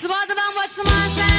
Smother bang what's my sound?